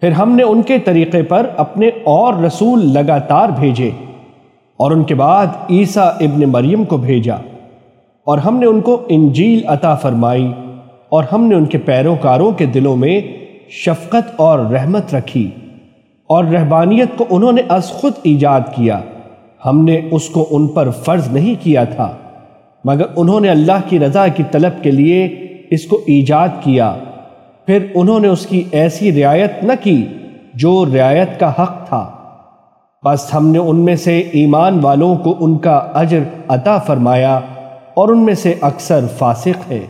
پھر ہم نے ان کے طریقے پر اپنے اور رسول لگاتار بھیجے اور ان کے بعد عیسیٰ ابن مریم کو بھیجا اور ہم نے ان کو انجیل عطا فرمائی اور ہم نے ان کے پیروکاروں کے دلوں میں شفقت اور رحمت رکھی اور رہبانیت کو انہوں نے از خود ایجاد کیا۔ ہم نے اس کو ان پر فرض نہیں کیا تھا، مگر انہوں نے اللہ کی رضا کی طلب کے لیے اس کو ایجاد کیا۔ پھر انہوں نے اس کی ایسی رعایت نہ کی جو رعایت کا حق تھا۔ بس ہم نے ان میں سے ایمان والوں کو ان کا اجر عطا فرمایا اور ان میں سے اکثر فاسق ہے